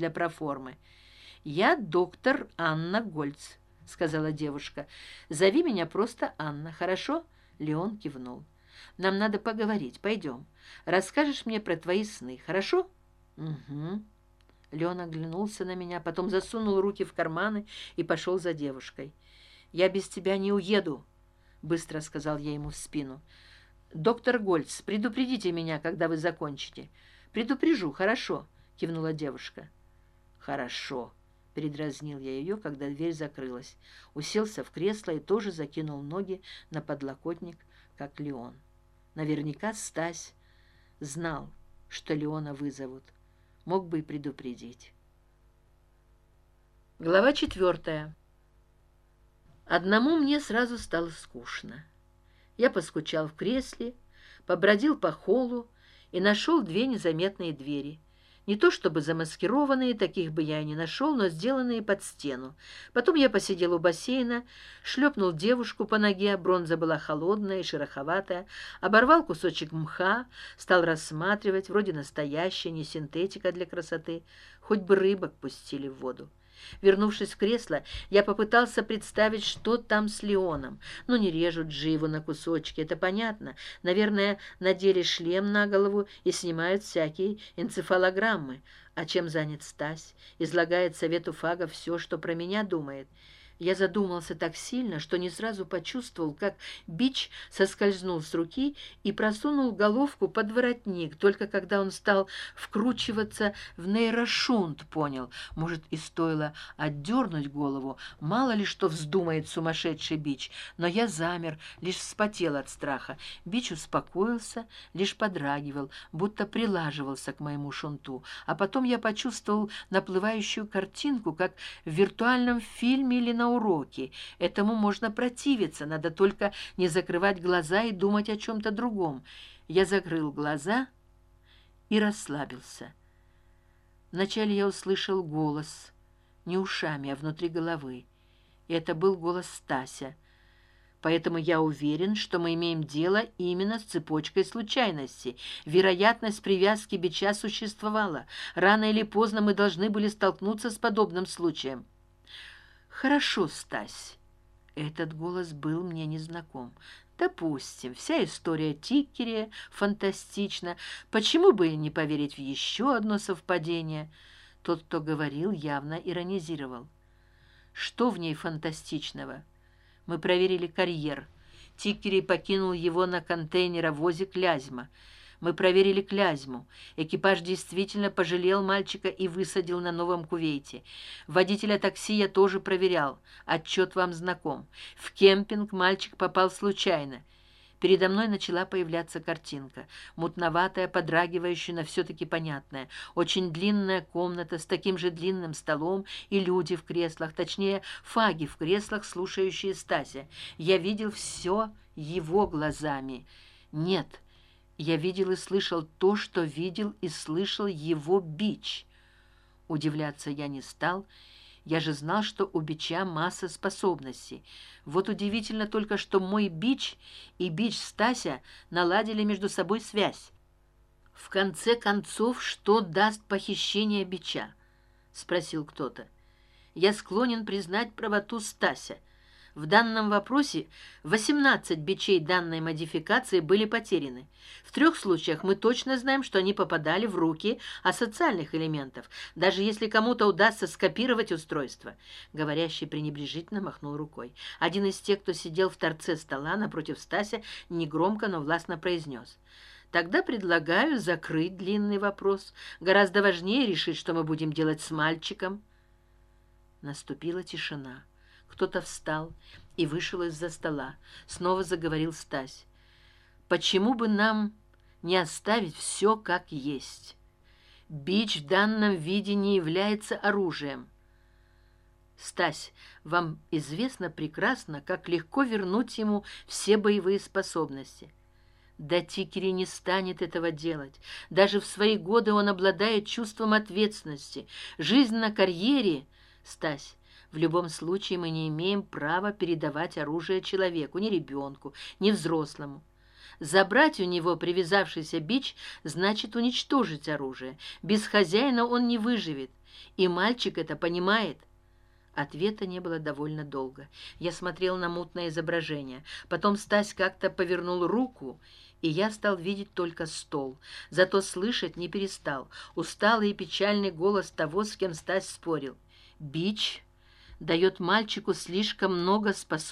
для проформы. Я доктор анна гольц сказала девушка. Зови меня просто анна хорошо леон кивнул. Нам надо поговорить. Пойдем. Расскажешь мне про твои сны хорошо? Угу леон оглянулся на меня потом засунул руки в карманы и пошел за девушкой. Я без тебя не уеду быстро сказал я ему в спину. Доктор гольц предупредите меня когда вы закончите предупрежу хорошо кивнула девушка хорошо передразнил я ее когда дверь закрылась уселся в кресло и тоже закинул ноги на подлокотник как леон. Наверняка стась знал что леона вызовут. Мог бы и предупредить. Глава четвертая. Одному мне сразу стало скучно. Я поскучал в кресле побродил по холлу и нашел две незаметные двери не то чтобы замаскированные таких бы я и не нашел но сделанные под стену. Потом я посидел у бассейна шлепнул девушку по ноге бронза была холодная и шероховатая оборвал кусочек мха стал рассматривать вроде настоящая не синтетика для красоты хоть бы рыбок пустили в воду вернувшись в кресло я попытался представить что там с леоном. Ну не режут же на кусочки это понятно. Наверное надели шлем на голову и снимают всякие энцефалограммы. А чем занят стась? Излагает совету фага все что про меня думает я задумался так сильно что не сразу почувствовал как бич соскользнул с руки и просунул головку под воротник. Только когда он стал вкручиваться в нейрошунт понял может и стоило отдернуть голову. Мало ли что вздумает сумасшедший бич. Но я замер лишь вспотел от страха. Бич успокоился лишь подрагивал будто прилаживался к моему шунту. А потом я почувствовал наплывающую картинку как в виртуальном фильме или на уроки. Этому можно противиться надо только не закрывать глаза и думать о чем то другом. Я закрыл глаза и расслабился. Вначале я услышал голос не ушами а внутри головы. И это был голос стася. Поэтому я уверен что мы имеем дело именно с цепочкой случайностей вероятность привязки бича существовала. Рано или поздно мы должны были столкнуться с подобным случаем хорошо стась этот голос был мне незнаком. Допустим вся история тиккере фантастична. Почему бы не поверить в еще одно совпадение? Тот кто говорил явно иронизировал. Что в ней фантастичного? Мы проверили карьер. Тиккери покинул его на контейнеровозе клязьма мы проверили клязьму. Экипаж действительно пожалел мальчика и высадил на новом кувейте. Водителя такси я тоже проверял. Отчет вам знаком. В кемпинг мальчик попал случайно. Передо мной начала появляться картинка. Мутноватая подрагивающая но все таки понятная. Очень длинная комната с таким же длинным столом и люди в креслах точнее фаги в креслах слушающие стася. Я видел все его глазами. Нет я видел и слышал то что видел и слышал его бич. Удивляться я не стал. Я же знал что у бича масса способностей. Вот удивительно только что мой бич и бич стася наладили между собой связь. В конце концов что даст похищение бича? Спросил кто то я склонен признать правоту стася в данном вопросе 18 бичей данной модификации были потеряны. В трех случаях мы точно знаем, что они попадали в руки асоциальных элементов, даже если кому-то удастся скопировать устройство. Говорящий пренебрежительно махнул рукой. Один из тех, кто сидел в торце стола напротив Стася, негромко, но властно произнес. Тогда предлагаю закрыть длинный вопрос. Гораздо важнее решить, что мы будем делать с мальчиком. Наступила тишина кто то встал и вышел из за стола. Снова заговорил стась. Почему бы нам не оставить все как есть? Бич в данном виде не является оружием стась вам известно прекрасно как легко вернуть ему все боевые способности. Да тикери не станет этого делать. Даже в свои годы он обладает чувством ответственности. Жизнь на карьере стась в любом случае мы не имеем права передавать оружие человеку ни ребенку ни взрослому. Забрать у него привязавшийся бич значит уничтожить оружие. Без хозяина он не выживет. И мальчик это понимает. Ответа не было довольно долго. Я смотрел на мутное изображение. Потом стась как то повернул руку и я стал видеть только стол. Зато слышать не перестал. Усталый и печальный голос того с кем стась спорил. Бич дает мальчику слишком много способ